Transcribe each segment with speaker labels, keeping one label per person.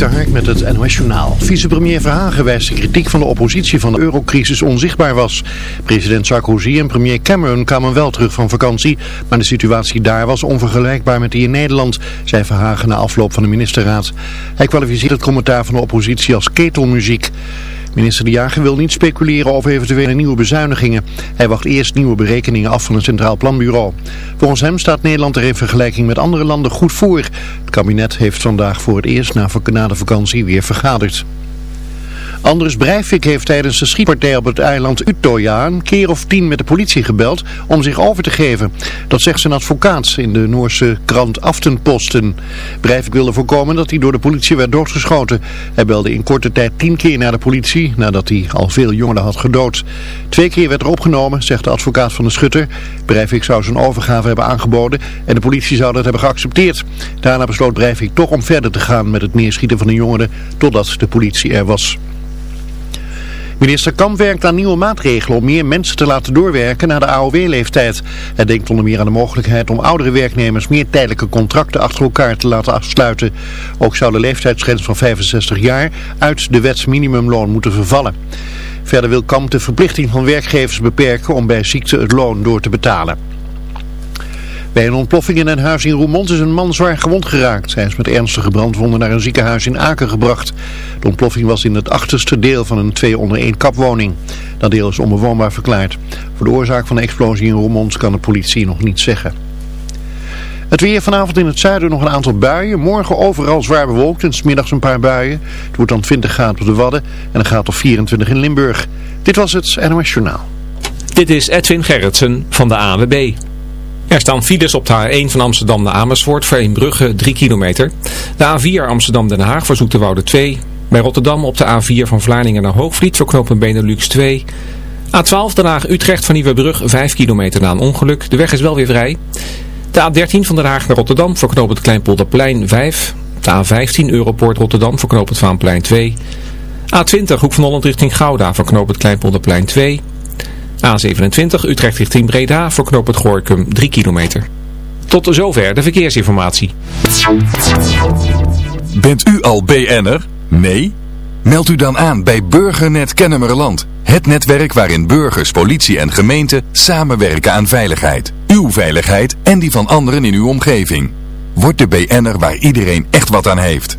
Speaker 1: Hark met het NOS. Vicepremier Verhagen wijst de kritiek van de oppositie van de eurocrisis onzichtbaar was. President Sarkozy en premier Cameron kwamen wel terug van vakantie, maar de situatie daar was onvergelijkbaar met die in Nederland, zei Verhagen na afloop van de ministerraad. Hij kwalificeert het commentaar van de oppositie als ketelmuziek. Minister De Jager wil niet speculeren over eventuele nieuwe bezuinigingen. Hij wacht eerst nieuwe berekeningen af van het Centraal Planbureau. Volgens hem staat Nederland er in vergelijking met andere landen goed voor. Het kabinet heeft vandaag voor het eerst na de vakantie weer vergaderd. Anders Breivik heeft tijdens de schietpartij op het eiland Utøya een keer of tien met de politie gebeld om zich over te geven. Dat zegt zijn advocaat in de Noorse krant Aftenposten. Breivik wilde voorkomen dat hij door de politie werd doodgeschoten. Hij belde in korte tijd tien keer naar de politie nadat hij al veel jongeren had gedood. Twee keer werd er opgenomen, zegt de advocaat van de schutter. Breivik zou zijn overgave hebben aangeboden en de politie zou dat hebben geaccepteerd. Daarna besloot Breivik toch om verder te gaan met het neerschieten van de jongeren totdat de politie er was. Minister Kamp werkt aan nieuwe maatregelen om meer mensen te laten doorwerken naar de AOW-leeftijd. Hij denkt onder meer aan de mogelijkheid om oudere werknemers meer tijdelijke contracten achter elkaar te laten afsluiten. Ook zou de leeftijdsgrens van 65 jaar uit de wet minimumloon moeten vervallen. Verder wil Kamp de verplichting van werkgevers beperken om bij ziekte het loon door te betalen. Bij een ontploffing in een huis in Roermond is een man zwaar gewond geraakt. Hij is met ernstige brandwonden naar een ziekenhuis in Aken gebracht. De ontploffing was in het achterste deel van een twee onder één kapwoning. Dat deel is onbewoonbaar verklaard. Voor de oorzaak van de explosie in Roermond kan de politie nog niet zeggen. Het weer vanavond in het zuiden nog een aantal buien. Morgen overal zwaar bewolkt en smiddags een paar buien. Het wordt dan 20 graden op de Wadden en een graad of 24 in Limburg. Dit was het NOS Journaal.
Speaker 2: Dit is Edwin Gerritsen van de AWB. Er staan files op de A1 van Amsterdam naar Amersfoort voor Brugge 3 kilometer. De A4 Amsterdam-Den Haag voor Zoeterwoude 2. Bij Rotterdam op de A4 van Vlaardingen naar Hoogvliet voor knooppunt Benelux 2. A12 Den Haag-Utrecht van Nieuwebrug 5 kilometer na een ongeluk. De weg is wel weer vrij. De A13 van Den Haag naar Rotterdam voor knooppunt Kleinpolderplein 5. De A15 Europoort Rotterdam voor knooppunt Vaanplein 2. A20 Hoek van Holland richting Gouda voor knooppunt Kleinpolderplein 2. A27 Utrecht richting Breda voor knoop het Gorkum 3 kilometer. Tot zover de verkeersinformatie.
Speaker 3: Bent u al BN'er? Nee? Meld u dan aan bij Burgernet Kennemerland. Het netwerk waarin burgers, politie en gemeente samenwerken aan veiligheid. Uw veiligheid en die van anderen in uw omgeving. Word de BN'er waar iedereen echt wat aan heeft.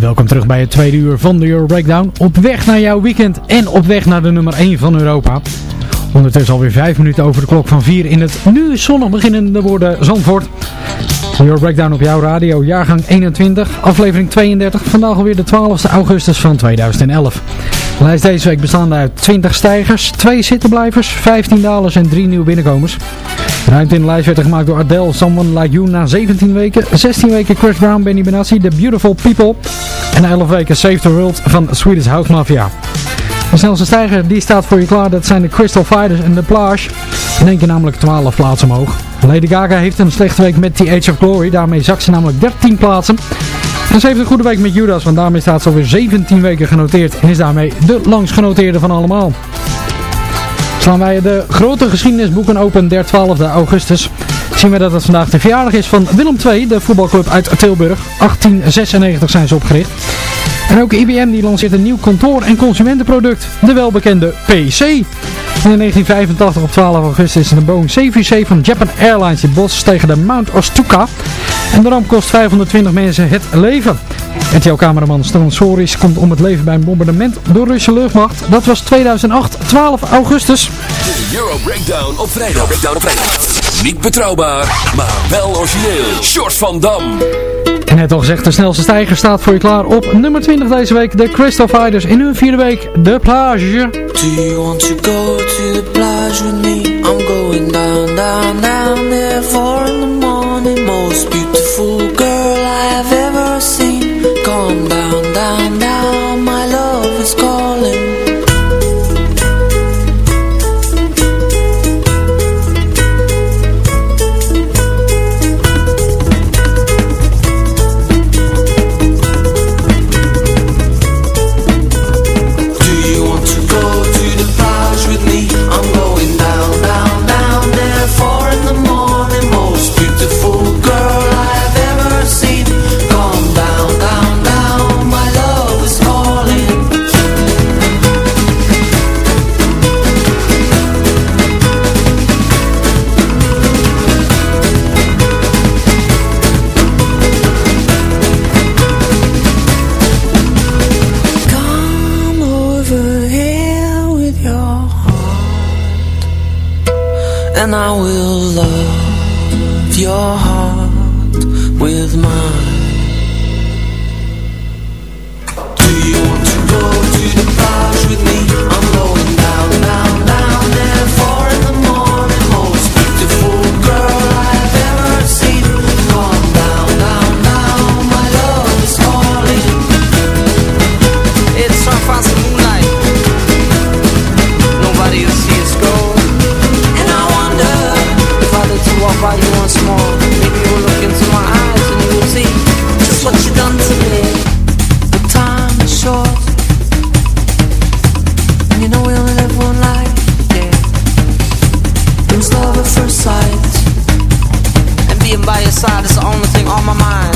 Speaker 4: Welkom terug bij het tweede uur van de Euro Breakdown. Op weg naar jouw weekend en op weg naar de nummer 1 van Europa. Ondertussen alweer 5 minuten over de klok van 4 in het nu zonnig beginnende woorden Zandvoort. De Euro Breakdown op jouw radio, jaargang 21, aflevering 32. Vandaag alweer de 12e augustus van 2011. De lijst deze week bestaande uit 20 stijgers, 2 zittenblijvers, 15 dalers en 3 nieuwe binnenkomers. Ruimte in lijst werd er gemaakt door Adele, Someone Like You na 17 weken. 16 weken Chris Brown, Benny Benassi, The Beautiful People. En 11 weken Save the World van Swedish House Mafia. De snelste stijger die staat voor je klaar. Dat zijn de Crystal Fighters en de Plage. In één keer namelijk 12 plaatsen omhoog. Lady Gaga heeft een slechte week met The Age of Glory. Daarmee zakt ze namelijk 13 plaatsen. En ze heeft een goede week met Judas, want daarmee staat ze alweer 17 weken genoteerd. En is daarmee de langst genoteerde van allemaal. Slaan wij de grote geschiedenisboeken open der 12 augustus. Zien we dat het vandaag de verjaardag is van Willem II, de voetbalclub uit Tilburg. 1896 zijn ze opgericht. En ook IBM die lanceert een nieuw kantoor- en consumentenproduct, de welbekende PC. In 1985 op 12 augustus is een Boeing 747 van Japan Airlines in bos tegen de Mount Ostuka. En de ramp kost 520 mensen het leven. RTL-cameraman Stan Soris komt om het leven bij een bombardement door Russische luchtmacht. Dat was 2008, 12 augustus.
Speaker 5: De Euro Breakdown op vrijdag. Breakdown op vrijdag. Niet betrouwbaar, maar wel origineel. Short van Dam.
Speaker 4: Net al gezegd, de snelste stijger staat voor je klaar op nummer 20 deze week. De Crystal Fighters in hun vierde week, de plage.
Speaker 6: Do you want to go to the plage with me? I'm going down, down, down there Four in the Maybe you'll look into my eyes And you see Just what you done to me. The time is short. And you know we only live one life Yeah. It was love at first sight. And being by your side is the only thing on my mind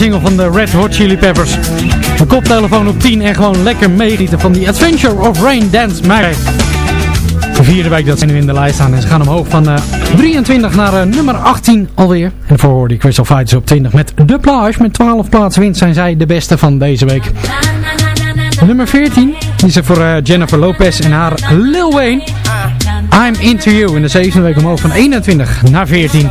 Speaker 4: single van de Red Hot Chili Peppers. Een koptelefoon op 10 en gewoon lekker meegenieten van die Adventure of Rain Dance Mary. De vierde week dat ze nu in de lijst staan en ze gaan omhoog van eh, 23 naar eh, nummer 18 alweer. En daarvoor hoorde Crystal Fighters op 20 met De Plage. Met 12 plaatsen winst zijn zij de beste van deze week. Nummer 14 is er voor eh, Jennifer Lopez en haar Lil Wayne. I'm Into You in de zevende week omhoog van 21 naar 14.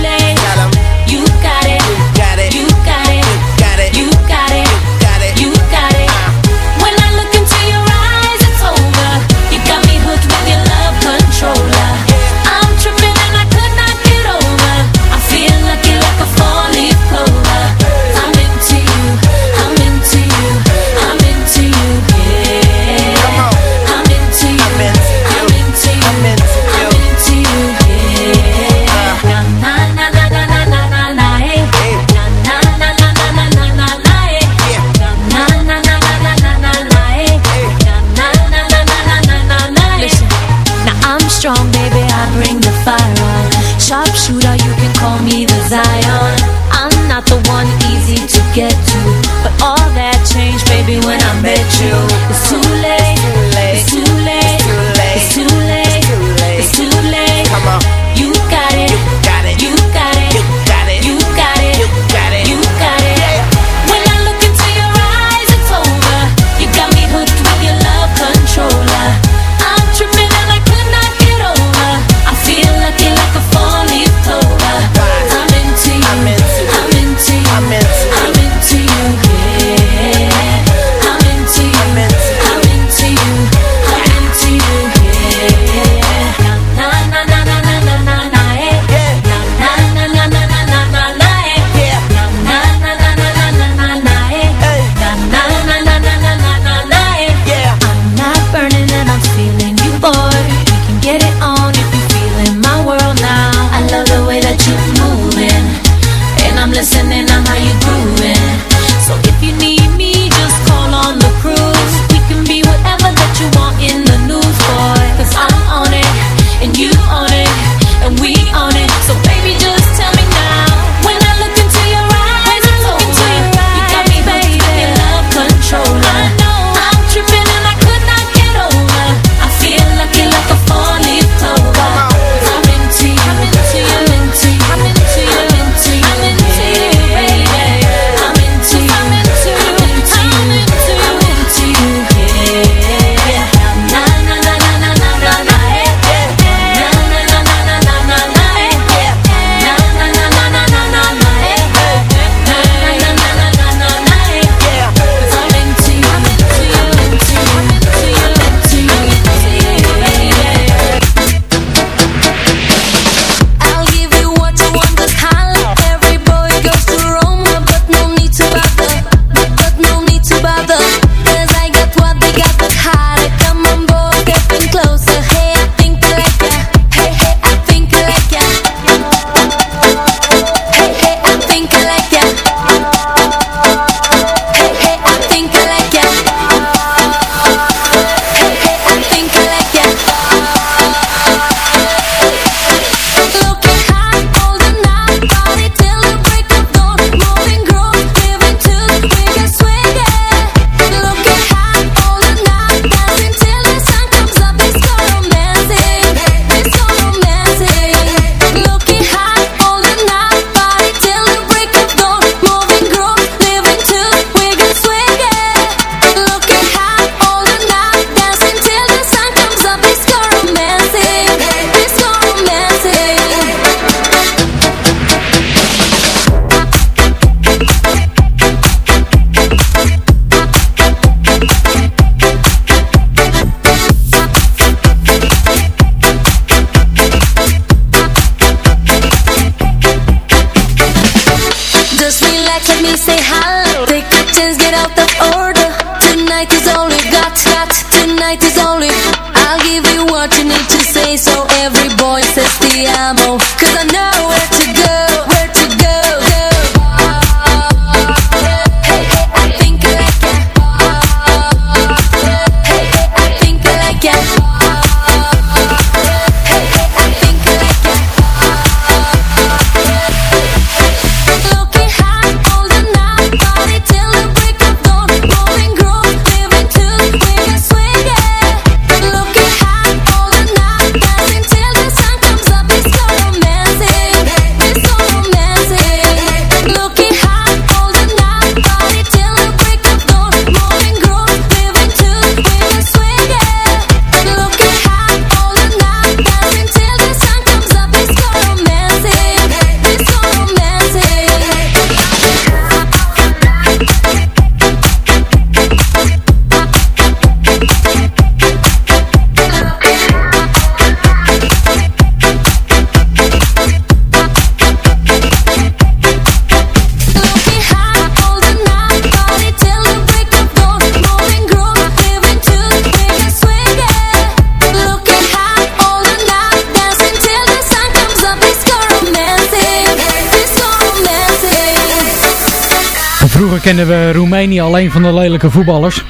Speaker 7: Kenden we Roemenië alleen van de lelijke voetballers.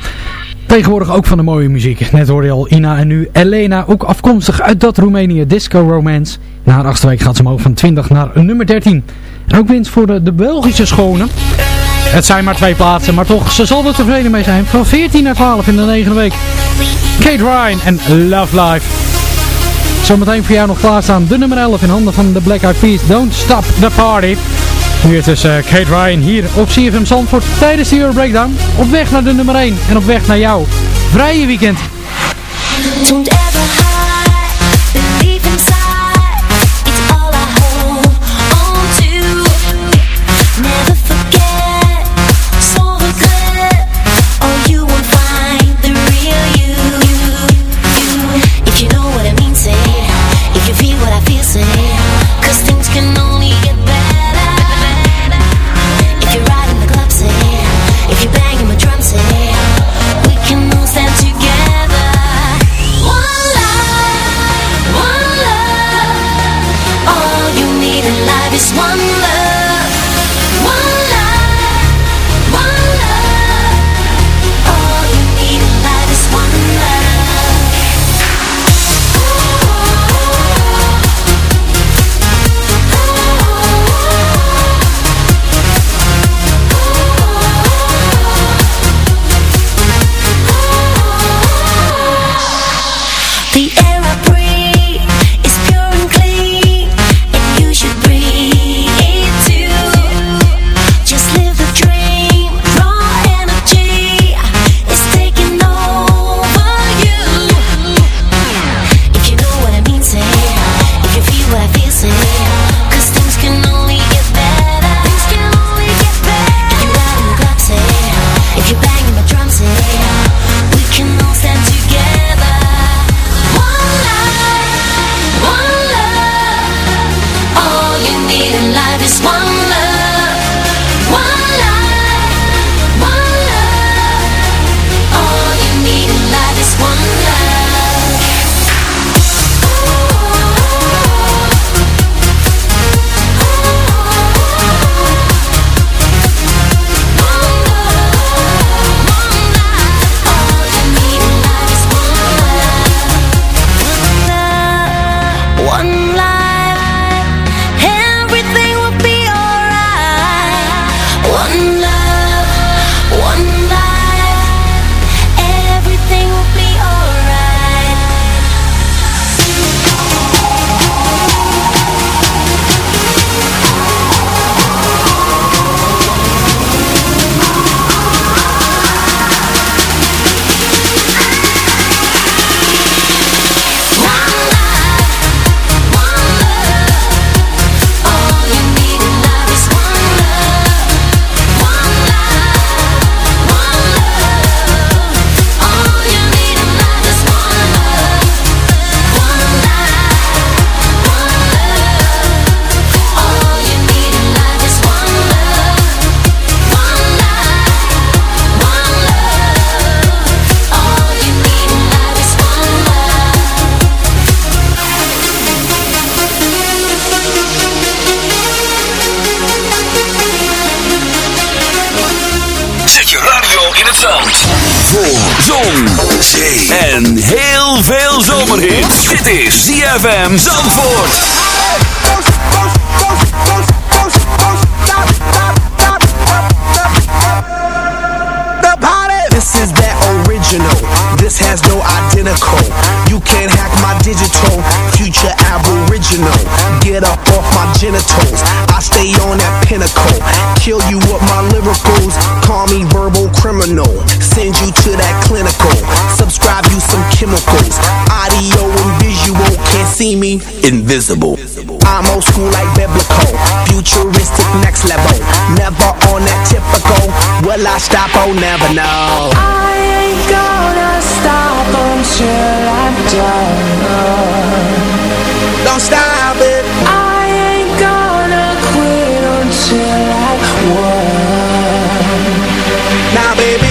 Speaker 7: Tegenwoordig ook van de mooie muziek. Net hoorde je al Ina en nu Elena, ook afkomstig uit dat Roemenië Disco Romance. Na haar achtste week gaat ze omhoog van 20 naar nummer 13. En ook winst voor de, de Belgische schone. Het zijn maar twee plaatsen, maar toch, ze zal er tevreden mee zijn. Van 14 naar 12 in de negende week. Kate Ryan en Love Life. Zometeen voor jou nog klaarstaan de nummer 11 in handen van de Black Eyed Peas. Don't Stop the Party. Is dus uh, Kate Ryan hier op CFM Zandvoort tijdens de Euro Breakdown. Op weg naar de nummer 1 en op weg naar jou. Vrije weekend.
Speaker 5: En heel veel zomerhit. Dit is ZFM Zandvoort.
Speaker 8: The party. This is that original. This has no identical. You can't hack my digital. Future aboriginal. Get up off my genitals. I stay on that pinnacle. Kill you with my lyricals. Call me verbal criminal. Send you to that clinical. Subscribe you some chemicals. Audio and visual. Can't see me. Invisible. I'm old school like biblical. Futuristic next level. Never on that typical. Will I stop? Oh, never know.
Speaker 9: I ain't gonna stop until I'm done.
Speaker 8: Don't stop it.
Speaker 9: I ain't gonna I.
Speaker 8: Now, baby,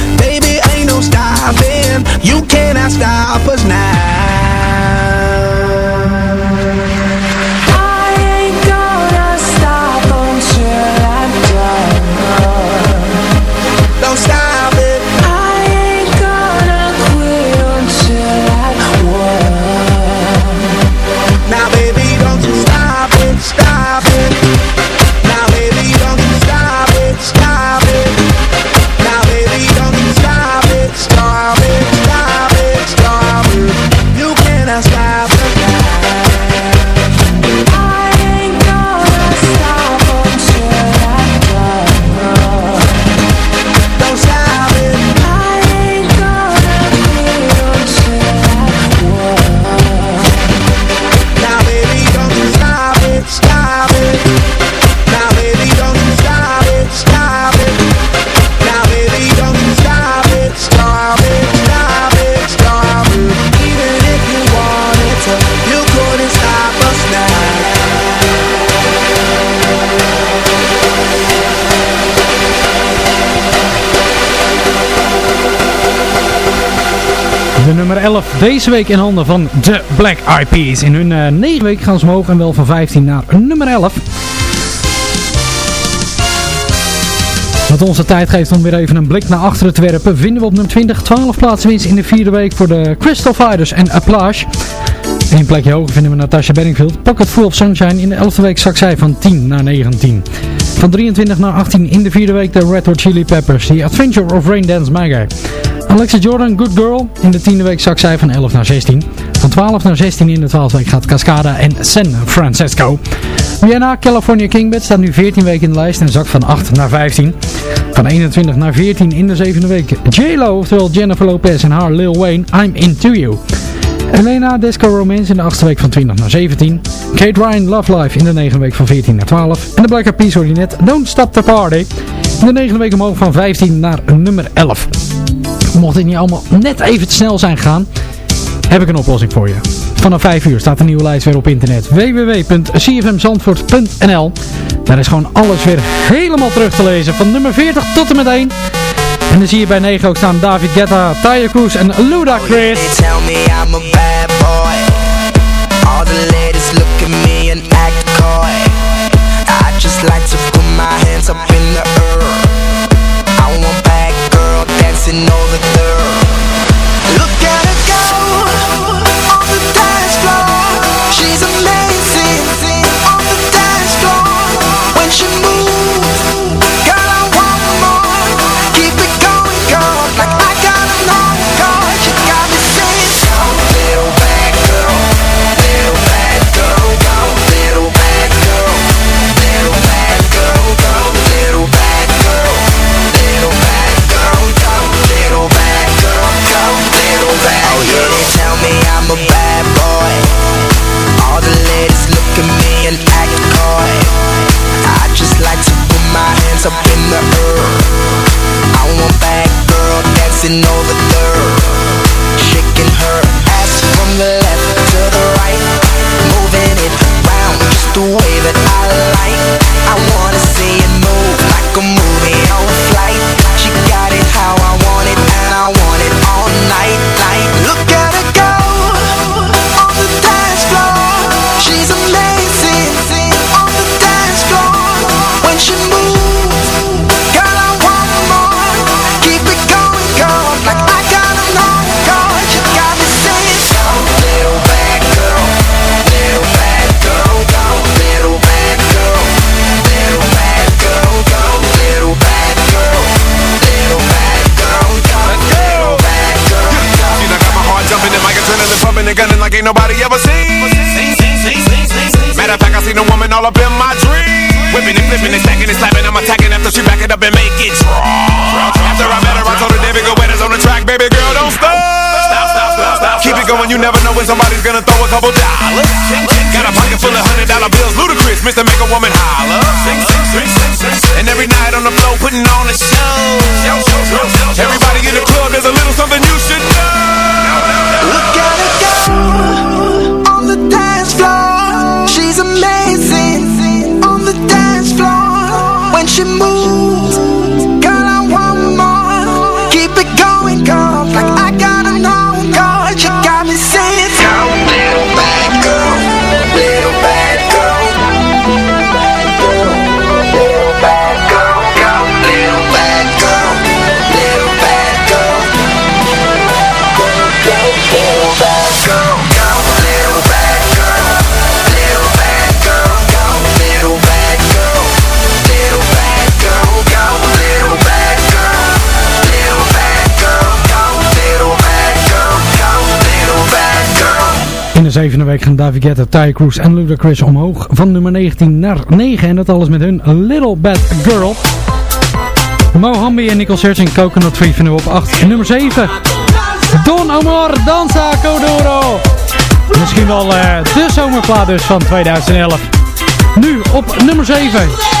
Speaker 8: You cannot stop us now.
Speaker 4: 11 deze week in handen van de Black Eyed Peas. In hun uh, negen week gaan ze omhoog en wel van 15 naar nummer 11. Wat onze tijd geeft om weer even een blik naar achteren te werpen, vinden we op nummer 20 12 plaatsen winst in de vierde week voor de Crystal Fighters en Applause. Eén plekje hoger vinden we Natasha Bedingfield. Pocket Full of Sunshine. In de 11e week zak zij van 10 naar 19. Van 23 naar 18 in de vierde week de Red Hot Chili Peppers. The Adventure of Raindance Maggie. Alexa Jordan, Good Girl. In de tiende week zak zij van 11 naar 16. Van 12 naar 16 in de 12e week gaat Cascada en San Francisco. Rihanna, California Kingbed staat nu 14 weken in de lijst en zakt van 8 naar 15. Van 21 naar 14 in de zevende week. J-Lo, oftewel Jennifer Lopez en haar Lil Wayne, I'm Into You. Elena, Disco Romance in de achtste week van 20 naar 17. Kate Ryan, Love Life in de negende week van 14 naar 12. En de Black Eyed Peas hoor Don't Stop the Party. In de negende week omhoog van 15 naar nummer 11. Mocht dit niet allemaal net even te snel zijn gegaan, heb ik een oplossing voor je. Vanaf 5 uur staat de nieuwe lijst weer op internet. www.cfmzandvoort.nl Daar is gewoon alles weer helemaal terug te lezen. Van nummer 40 tot en met 1. En dan zie je bij 9 ook staan David Guetta, Tyre Cruz en.
Speaker 10: They tell
Speaker 11: ain't nobody ever seen. Matter of fact, I seen a woman all up in my dreams. Whipping and flipping and stacking and slapping, I'm attacking after she back it up and make it drop. After I Keep it going, you never know when somebody's gonna throw a couple dollars. Got a pocket full of hundred dollar bills, ludicrous, Mr. Make a Woman holler. And every night on the floor, putting on a show. Everybody in the club, there's a little something you should know.
Speaker 10: Look at her go on the dance floor. She's amazing on the dance floor. When she moves, girl, I
Speaker 4: de zevende week gaan David Guetta, Ty Cruz en Ludacris omhoog van nummer 19 naar 9. En dat alles met hun Little Bad Girl. Mohambi en Nicole Searching Coconut Tree vinden we op 8. Nummer 7. Don Amor, Danza Codoro. Misschien wel eh, de zomerplaat dus van 2011. Nu op nummer 7.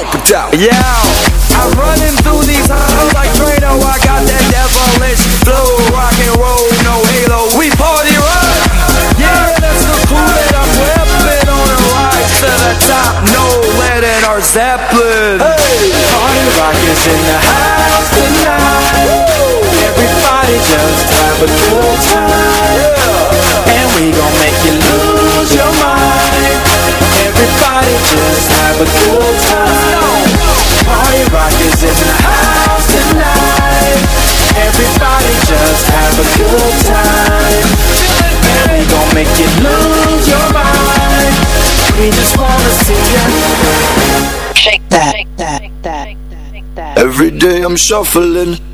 Speaker 12: money, open door.
Speaker 13: Yeah, I'm running through these halls like Drano. I got that devilish flow, rock and roll, no halo. We party rock. Yeah, that's the cool that I'm whipping on a ride to the top. No lead in our Zeppelin. Hey, party rock is in the house tonight. Everybody just have a good time. yeah. And we gon' make you lose your mind. Everybody just have a good time. Party rock is in the house tonight. Everybody just have a good time. And we gon' make you lose your mind. We just wanna see you shake that. Shake that. Shake that. Shake that.
Speaker 12: Every day I'm shuffling. Shuffling,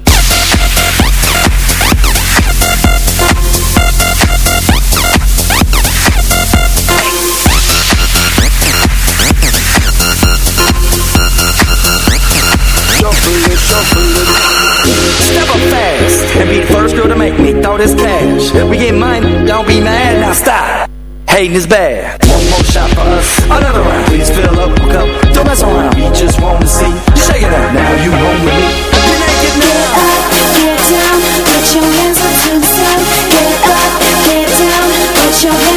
Speaker 13: throw this cash. We get money, don't be mad, now stop. Hating is bad. One more shot for us, another round. Please fill up a cup, don't mess around. We just wanna see you shake it out. Now you home with me. You're naked now.
Speaker 7: Get down, put your hands up to the side. Get up, get down, put your hands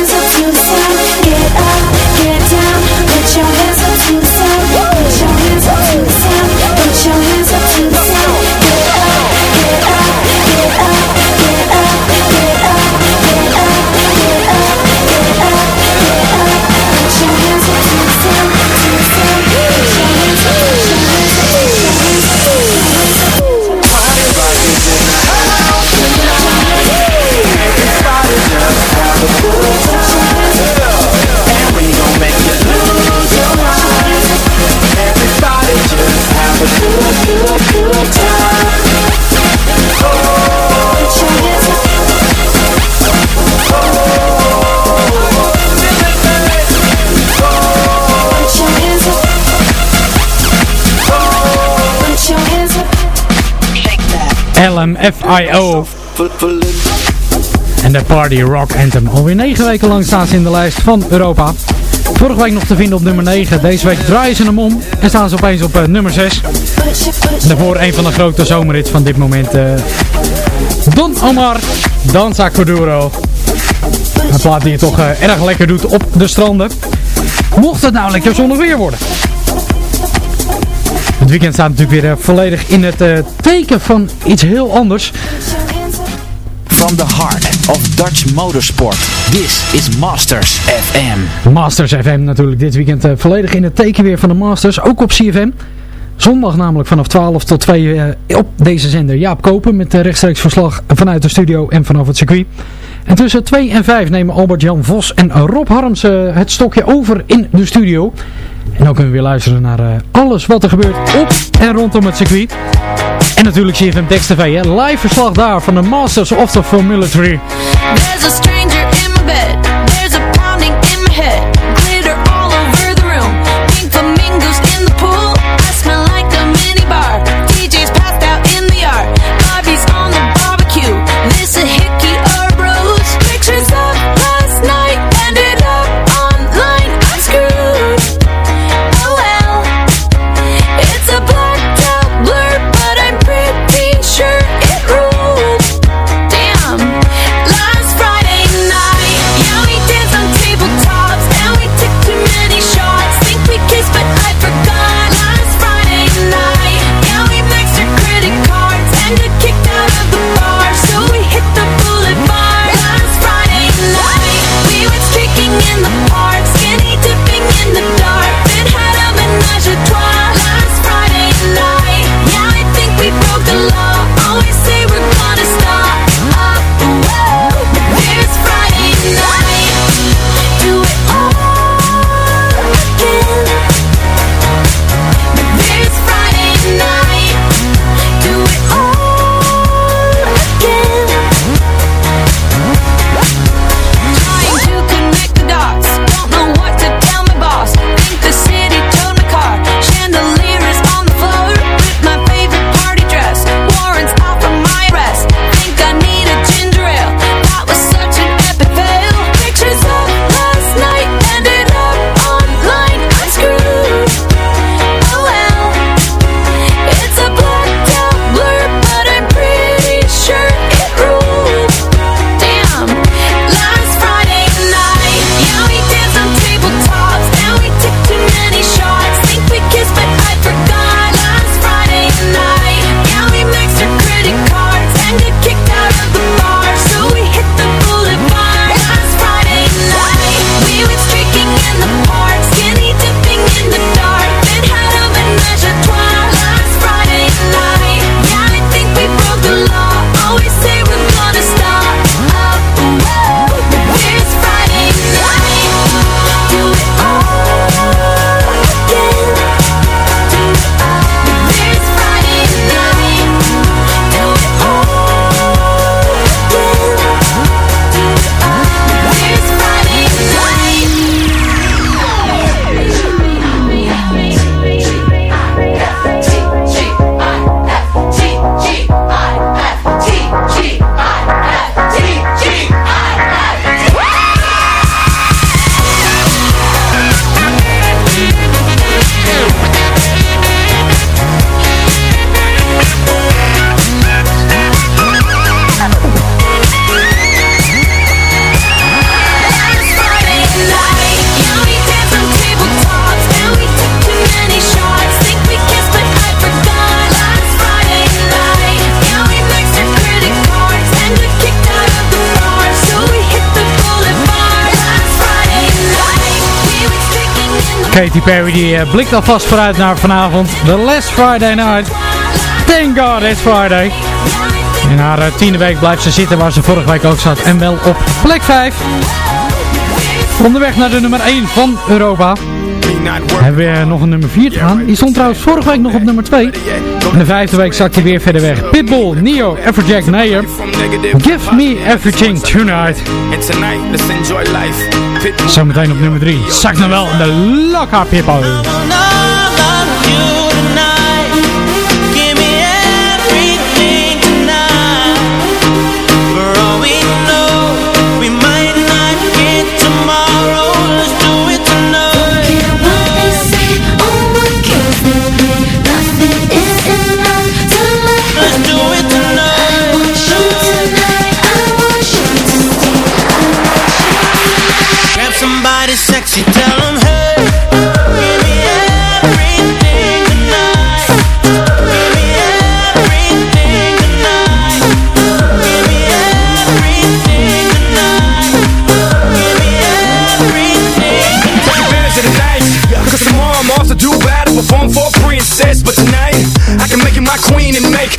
Speaker 4: LMFIO. En de Party Rock Anthem. Alweer 9 weken lang staan ze in de lijst van Europa. Vorige week nog te vinden op nummer 9. Deze week draaien ze hem om en staan ze opeens op eh, nummer 6. Daarvoor een van de grote zomerhits van dit moment. eh, Don Omar, Danza Corduro. Een plaat die het toch eh, erg lekker doet op de stranden. Mocht het nou lekker zonnig weer worden. Het weekend staat natuurlijk weer eh, volledig in het teken van iets heel anders.
Speaker 14: From the heart of Dutch motorsport, this is Masters FM.
Speaker 4: Masters FM natuurlijk dit weekend volledig in het teken weer van de Masters. Ook op CFM. Zondag namelijk vanaf 12 tot 2 eh, op deze zender Jaap Kopen met rechtstreeks verslag vanuit de studio en vanaf het circuit. En tussen 2 en 5 nemen Albert-Jan Vos en Rob Harms eh, het stokje over in de studio. En dan kunnen we weer luisteren naar eh, alles wat er gebeurt op en rondom het circuit. En natuurlijk CFM Text TV, live verslag daar van de Masters of the Full Military.
Speaker 15: There's a stranger in my bed.
Speaker 4: Katy Perry die uh, blikt alvast vooruit naar vanavond. The Last Friday Night. Thank God it's Friday. In haar uh, tiende week blijft ze zitten waar ze vorige week ook zat. En wel op plek 5. Onderweg naar de nummer 1 van Europa. Hebben we nog een nummer 4 te gaan. Die stond trouwens vorige week nog op nummer 2. In de vijfde week zakt hij weer verder weg. Pitbull, Neo, Everjack Nayer. Give me everything tonight. Zometeen op nummer 3. Zak nou wel de Lokka Pitbull.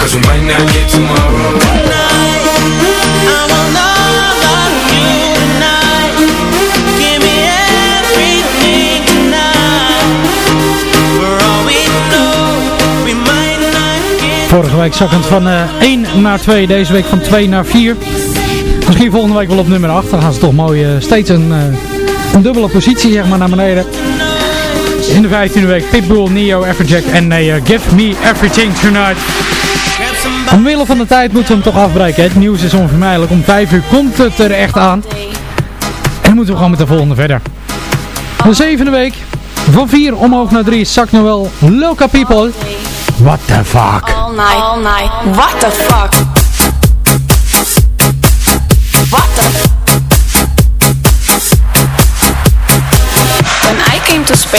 Speaker 12: Cause we might not get tomorrow.
Speaker 10: tonight. I want all of you tonight. Give me everything tonight. For all we know, we might not get
Speaker 4: Vorige week zakkend van eh 1 naar 2, deze week van 2 naar 4. Misschien volgende week wel op nummer 8. Dan gaan ze toch mooi eh, steeds een, eh, een dubbele positie zeg maar, naar beneden. In de 15e week Pitbull, Neo, Everjack en nee, eh, Give Me Everything Tonight. Omwille van de tijd moeten we hem toch afbreken. Het nieuws is onvermijdelijk. Om 5 uur komt het er echt aan. En moeten we gewoon met de volgende verder. De zevende week. Van 4 omhoog naar 3. Zak Noel, Loca People. What the fuck?
Speaker 16: All night, all night. What the fuck?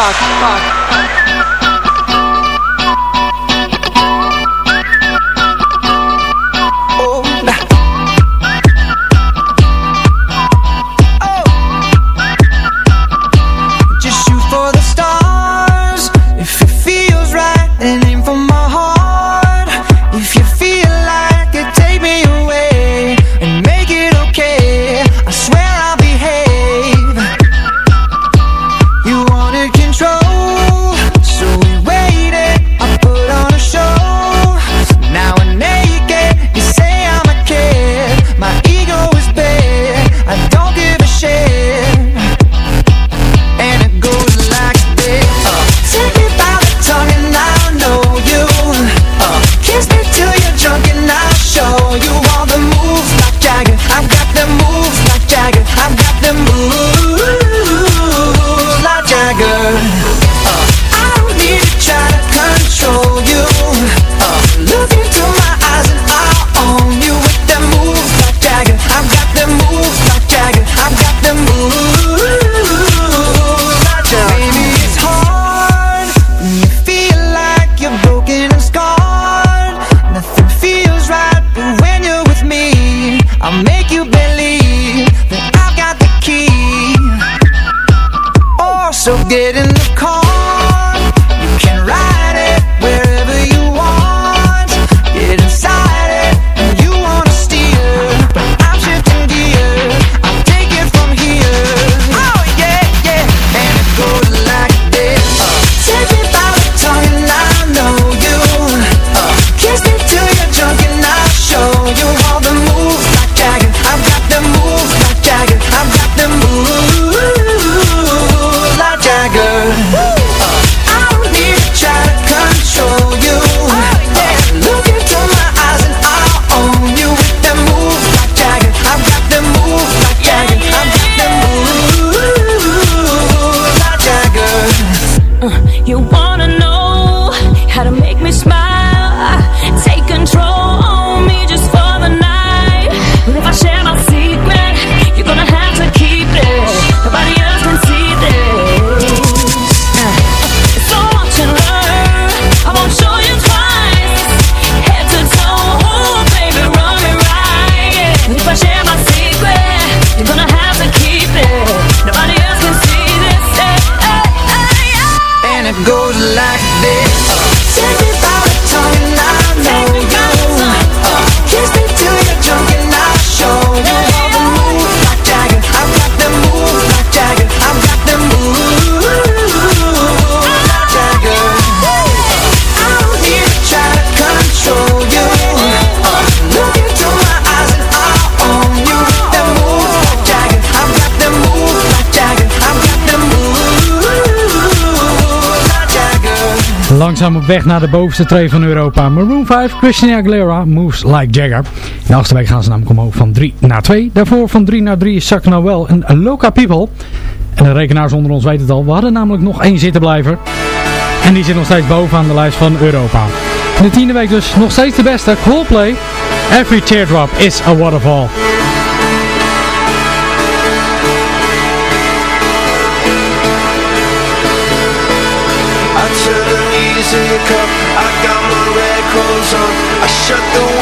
Speaker 10: Так.
Speaker 4: langzaam op weg naar de bovenste tree van Europa. Maroon 5, Christina Aguilera, Moves Like Jagger. In de week gaan ze namelijk omhoog van 3 naar 2. Daarvoor van 3 naar 3 is nou wel en Loca People. En de rekenaars onder ons weten het al. We hadden namelijk nog één zittenblijver. En die zit nog steeds bovenaan de lijst van Europa. In de tiende week dus nog steeds de beste Coldplay. Every teardrop is a waterfall.
Speaker 8: Music up, I got my records on. I shut the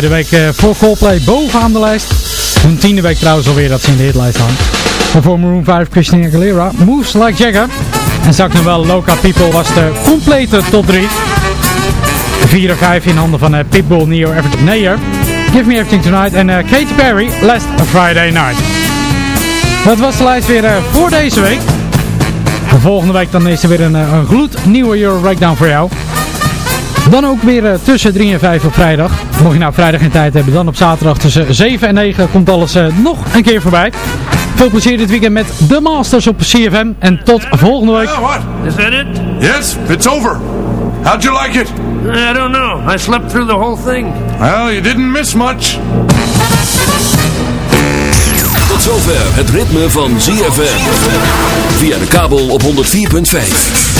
Speaker 4: De week eh, voor Coldplay bovenaan de lijst. Hun tiende week trouwens alweer dat ze in de hitlijst staan. En voor Maroon 5 Christina Aguilera, Moves Like Jagger. En zag nog wel Loca People was de complete top 3. De 4 en 5 in handen van eh, Pitbull, Neo, Everton Nayer. Give Me Everything Tonight en eh, Katy Perry, Last Friday Night. Dat was de lijst weer voor deze week. De volgende week dan is er weer een, een gloednieuwe Euro Breakdown voor jou. Dan ook weer tussen 3 en 5 op vrijdag. Mocht je nou vrijdag geen tijd hebben, dan op zaterdag tussen 7 en 9 komt alles eh, nog een keer voorbij. Veel plezier dit weekend met de Masters op CFM. En tot volgende week.
Speaker 17: what?
Speaker 18: Is that it?
Speaker 17: Yes, it's over. How'd you like it?
Speaker 18: I don't know. I slept through the whole thing.
Speaker 17: Well, you didn't miss much.
Speaker 5: Tot zover het ritme van ZFM. Via de kabel op 104.5.